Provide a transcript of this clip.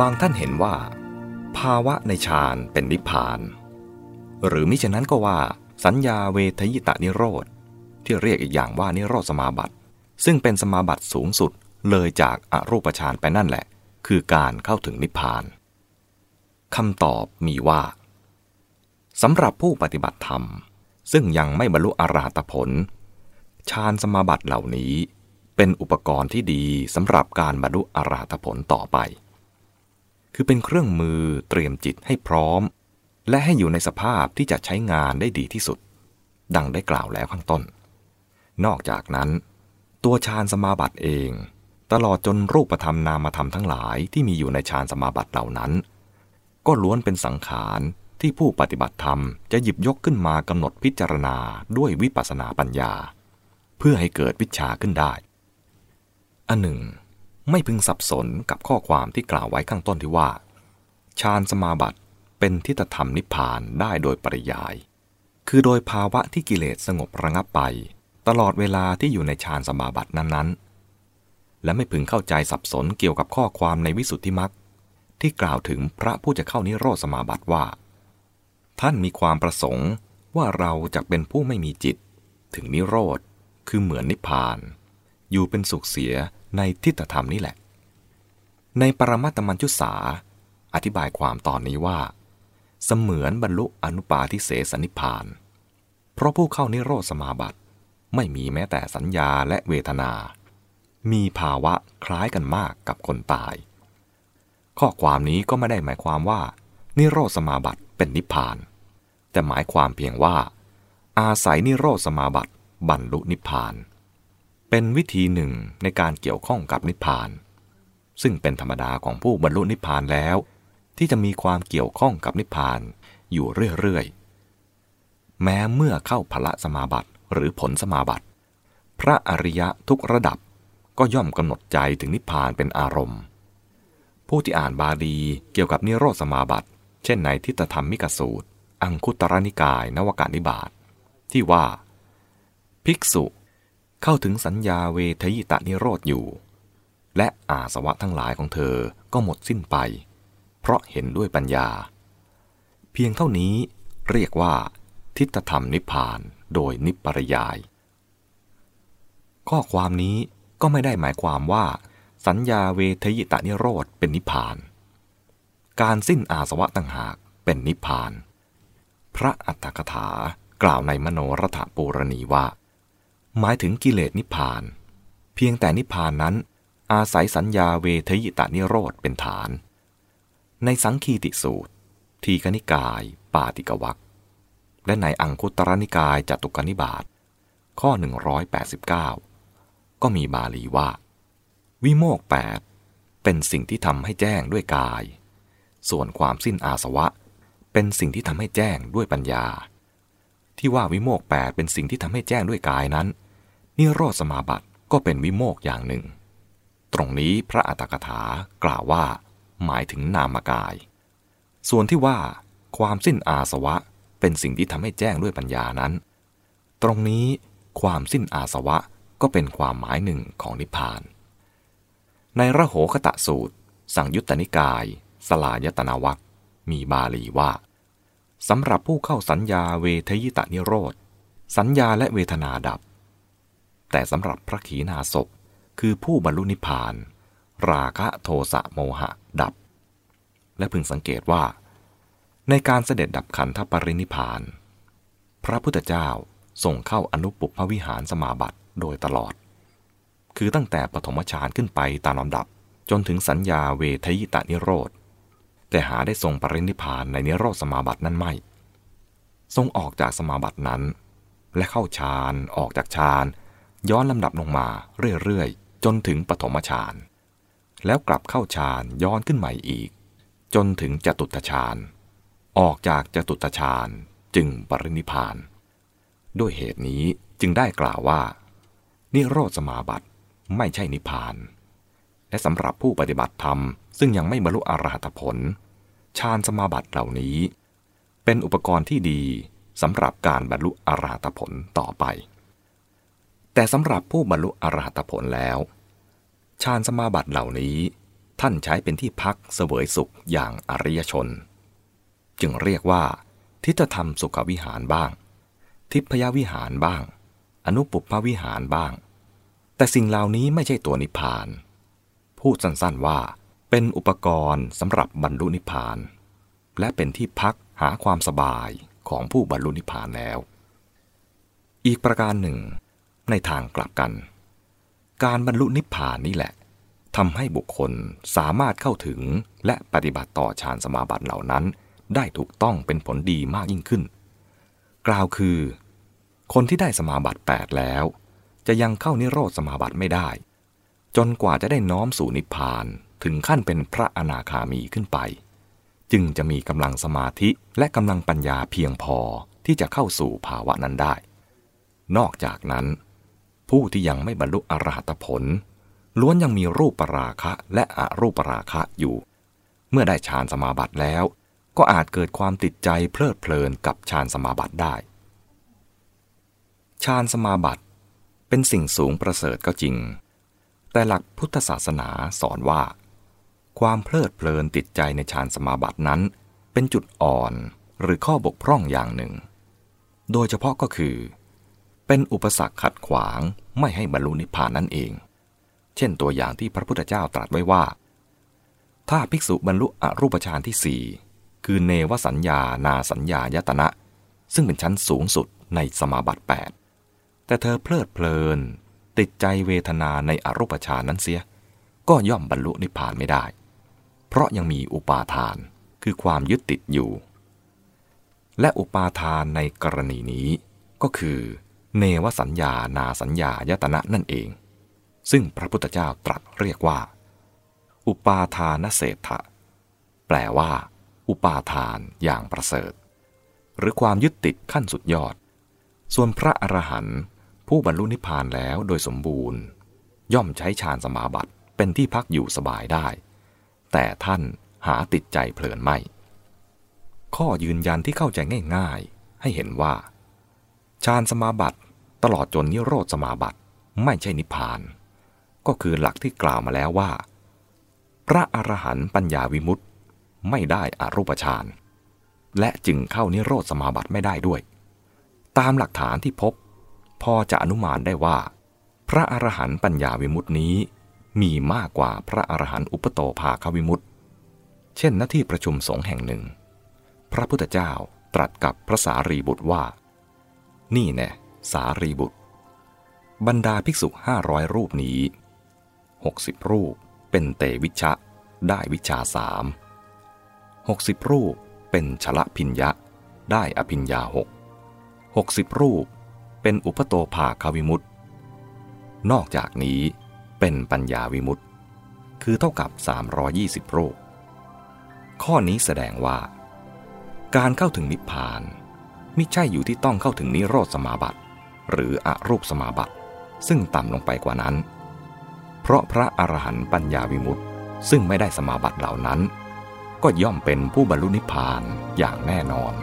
บางท่านเห็นว่า ภาวะในฌานเป็นนิพพาน หรือมิฉะนั้นก็ว่า สัญญาเวทยิตานิโรธ ที่เรียกอีกอย่างว่านิโรธสมาบัติ ซึ่งเป็นสมาบัติสูงสุดเลยจากอรูปฌานไปนั่นแหละ คือการเข้าถึงนิพพานคำตอบมีว่าสำหรับผู้ปฏิบัติธรรม ซึ่งยังไม่บรรลุอรหัตผลฌานสมาบัติเหล่านี้ เป็นอุปกรณ์ที่ดีสำหรับการบรรลุอรหัตผลต่อไป คือเป็นเครื่องมือเตรียมจิตให้พร้อม และให้อยู่ในสภาพที่จะใช้งานได้ดีที่สุด ดังได้กล่าวแล้วข้างต้น นอกจากนั้น ตัวฌานสมาบัติเอง ตลอดจนรูปธรรมนามธรรมทั้งหลายที่มีอยู่ในฌานสมาบัติเหล่านั้น ก็ล้วนเป็นสังขารที่ผู้ปฏิบัติธรรมจะหยิบยกขึ้นมากำหนดพิจารณาด้วยวิปัสสนาปัญญา เพื่อให้เกิดวิชาขึ้นได้ อันหนึ่ง ไม่พึงสับสนกับข้อความที่กล่าวไว้ข้างต้นที่ว่าฌานสมาบัติเป็นทิฏฐธรรมนิพพานได้โดยปริยาย คือโดยภาวะที่กิเลสสงบระงับไป ตลอดเวลาที่อยู่ในฌานสมาบัตินั้นๆ และไม่พึงเข้าใจสับสนเกี่ยวกับข้อความในวิสุทธิมรรคที่กล่าวถึงพระผู้จะเข้านิโรธสมาบัติว่า ท่านมีความประสงค์ว่าเราจะเป็นผู้ไม่มีจิต ถึงนิโรธคือเหมือนนิพพาน อยู่เป็นสุขเสีย ในทิฏฐธรรมนี่แหละ ในปรมัตตมัญชุสา อธิบายความตอนนี้ว่า เสมือนบรรลุอนุปาทิเสสนิพพาน เพราะผู้เข้านิโรธสมาบัติ ไม่มีแม้แต่สัญญาและเวทนา มีภาวะคล้ายกันมากกับคนตาย ข้อความนี้ก็ไม่ได้หมายความว่า นิโรธสมาบัติเป็นนิพพาน แต่หมายความเพียงว่า อาศัยนิโรธสมาบัติบรรลุนิพพาน เป็นวิธีหนึ่งในการเกี่ยวข้องกับนิพพาน ซึ่งเป็นธรรมดาของผู้บรรลุนิพพานแล้ว ที่จะมีความเกี่ยวข้องกับนิพพานอยู่เรื่อยๆ แม้เมื่อเข้าพละสมาบัติหรือผลสมาบัติ พระอริยะทุกระดับก็ย่อมกำหนดใจถึงนิพพานเป็นอารมณ์ ผู้ที่อ่านบาลีเกี่ยวกับนิโรธสมาบัติ เช่นในทิฏฐธรรมมิกสูตร อังคุตรนิกายนวกานิบาตที่ว่า ภิกษุ เข้าถึงสัญญาเวทยิตะนิโรธอยู่ และอาสวะทั้งหลายของเธอก็หมดสิ้นไป เพราะเห็นด้วยปัญญา เพียงเท่านี้เรียกว่า ทิฏฐธรรมนิพพานโดยนิปริยาย ข้อความนี้ก็ไม่ได้หมายความว่า สัญญาเวทยิตะนิโรธเป็นนิพพาน การสิ้นอาสวะต่างหากเป็นนิพพาน พระอัตถกถากล่าวในมโนรถปูรณีว่า หมายถึงกิเลสนิพพาน เพียงแต่นิพพานนั้น อาศัยสัญญาเวทยิตานิโรธเป็นฐาน ในสังคีติสูตร ทีกนิกาย ปาติกวักและในอังคุตรนิกายจตุกนิบาตข้อ 189 ก็มีบาลีว่า วิโมกแปดเป็นสิ่งที่ทำให้แจ้งด้วยกาย ส่วนความสิ้นอาสวะ เป็นสิ่งที่ทำให้แจ้งด้วยปัญญา ที่ว่าวิโมกแปดเป็นสิ่งที่ทำให้แจ้งด้วยกายนั้น นิโรธสมาบัติก็เป็นวิโมกอย่างหนึ่ง ตรงนี้พระอัตถกถากล่าวว่า หมายถึงนามกาย ส่วนที่ว่า ความสิ้นอาสวะเป็นสิ่งที่ทำให้แจ้งด้วยปัญญานั้น ตรงนี้ความสิ้นอาสวะก็เป็นความหมายหนึ่งของนิพพาน ในระโหคตะสูตร สังยุตตนิกาย สลายตนาวัคมีบาลีว่าสำหรับผู้เข้าสัญญาเวทยิตานิโรธ สัญญาและเวทนาดับ แต่สำหรับพระขีณาสพคือผู้บรรลุนิพพาน ราคะโทสะโมหะดับ และพึงสังเกตว่า ในการเสด็จดับขันธปรินิพพาน พระพุทธเจ้าส่งเข้าอนุปุพวิหารสมาบัติโดยตลอด คือตั้งแต่ปฐมฌานขึ้นไปตามลำดับจนถึงสัญญาเวทยิตานิโรธ แต่หาได้ทรงปรินิพานในนิโรธสมาบัตินั้นไม่ ทรงออกจากสมาบัตินั้น และเข้าฌานออกจากฌาน ย้อนลำดับลงมาเรื่อยๆ จนถึงปฐมฌาน แล้วกลับเข้าฌานย้อนขึ้นใหม่อีก จนถึงจตุตฌาน ออกจากจตุตฌานจึงปรินิพาน ด้วยเหตุนี้จึงได้กล่าวว่า นิโรธสมาบัติไม่ใช่นิพาน และสำหรับผู้ปฏิบัติธรรม ซึ่งยังไม่บรรลุอรหัตผลฌานสมาบัติเหล่านี้ เป็นอุปกรณ์ที่ดีสำหรับการบรรลุอรหัตผลต่อไป แต่สำหรับผู้บรรลุอรหัตผลแล้วฌานสมาบัติเหล่านี้ท่านใช้เป็นที่พักเสวยสุขอย่างอริยชน จึงเรียกว่า ทิฏฐธรรมสุขวิหารบ้าง ทิพยวิหารบ้าง อนุปุพพวิหารบ้าง แต่สิ่งเหล่านี้ไม่ใช่ตัวนิพพาน พูดสั้นๆว่าเป็นอุปกรณ์สำหรับบรรลุนิพพาน และเป็นที่พักหาความสบายของผู้บรรลุนิพพานแล้ว อีกประการหนึ่ง ในทางกลับกัน การบรรลุนิพพานนี่แหละทำให้บุคคลสามารถเข้าถึงและปฏิบัติต่อฌานสมาบัติเหล่านั้น ได้ถูกต้องเป็นผลดีมากยิ่งขึ้น กล่าวคือ คนที่ได้สมาบัติ 8 แล้ว จะยังเข้านิโรธสมาบัติไม่ได้ จนกว่าจะได้น้อมสู่นิพพานถึงขั้นเป็นพระอนาคามีขึ้นไป จึงจะมีกำลังสมาธิและกำลังปัญญาเพียงพอที่จะเข้าสู่ภาวะนั้นได้ นอกจากนั้น ผู้ที่ยังไม่บรรลุอรหัตผล ล้วนยังมีรูปปราคะและอรูปปราคะอยู่ เมื่อได้ฌานสมาบัติแล้ว ก็อาจเกิดความติดใจเพลิดเพลินกับฌานสมาบัติได้ฌานสมาบัติเป็นสิ่งสูงประเสริฐก็จริง แต่หลักพุทธศาสนาสอนว่า ความเพลิดเพลินติดใจในฌานสมาบัตินั้น เป็นจุดอ่อนหรือข้อบกพร่องอย่างหนึ่ง โดยเฉพาะก็คือ เป็นอุปสรรคขัดขวางไม่ให้บรรลุนิพพานนั่นเอง เช่นตัวอย่างที่พระพุทธเจ้าตรัสไว้ว่า ถ้าภิกษุบรรลุอรูปฌานที่สี่คือเนวสัญญานาสัญญายตนะ ซึ่งเป็นชั้นสูงสุดในสมาบัติ 8 แต่เธอเพลิดเพลิน ติดใจเวทนาในอรูปฌานนั้นเสีย ก็ย่อมบรรลุนิพพานไม่ได้ เพราะยังมีอุปาทานคือความยึดติดอยู่ และอุปาทานในกรณีนี้ก็คือ เนวสัญญานาสัญญายตนะนั่นเอง ซึ่งพระพุทธเจ้าตรัสเรียกว่า อุปาทานเศรษฐะแปลว่า อุปาทานอย่างประเสริฐ หรือความยึดติดขั้นสุดยอด ส่วนพระอรหันต์ผู้บรรลุนิพพานแล้วโดยสมบูรณ์ ย่อมใช้ฌานสมาบัติเป็นที่พักอยู่สบายได้ แต่ท่านหาติดใจเพลินไม่ ข้อยืนยันที่เข้าใจง่าย ๆ ให้เห็นว่าฌานสมาบัติ ตลอดจนนิโรธสมาบัติไม่ใช่นิพพาน ก็คือหลักที่กล่าวมาแล้วว่า พระอรหันต์ปัญญาวิมุตต์ไม่ได้อารูปฌานและจึงเข้านิโรธสมาบัติไม่ได้ด้วย ตามหลักฐานที่พบ พอจะอนุมานได้ว่า พระอรหันต์ปัญญาวิมุตตินี้มีมากกว่าพระอรหันต์อุปโตภาควิมุตติเช่นหน้าที่ประชุมสงฆ์แห่งหนึ่ง พระพุทธเจ้าตรัสกับพระสารีบุตรว่า นี่แน่ สารีบุตร บรรดาภิกษุห้าร้อยรูปนี้ 60 รูปเป็นเตวิชะ ได้วิชาสาม60รูปเป็นชละพิญญะ ได้อภิญญาหก60รูปเป็นอุปโตภาควิมุตตนอกจากนี้เป็นปัญญาวิมุตต์คือเท่ากับ 320 รูป ข้อนี้แสดงว่า การเข้าถึงนิพพานไม่ใช่อยู่ที่ต้องเข้าถึงนิโรธสมาบัติ หรืออรูปสมาบัติ ซึ่งต่ำลงไปกว่านั้น เพราะพระอรหันต์ปัญญาวิมุตติ ซึ่งไม่ได้สมาบัติเหล่านั้น ก็ย่อมเป็นผู้บรรลุนิพพานอย่างแน่นอน